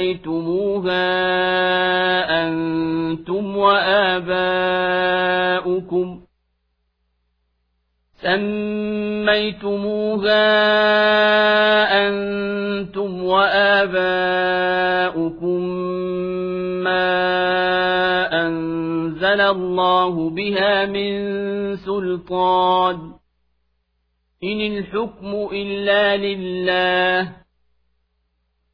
سميتموها أنتم وآباؤكم سميتموها أنتم وآباؤكم ما أنزل الله بها من سلطان إن الحكم إلا لله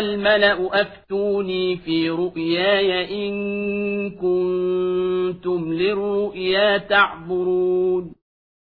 أيها الملأ أفتوني في رؤياي إن كنتم للرؤيا تعبرون.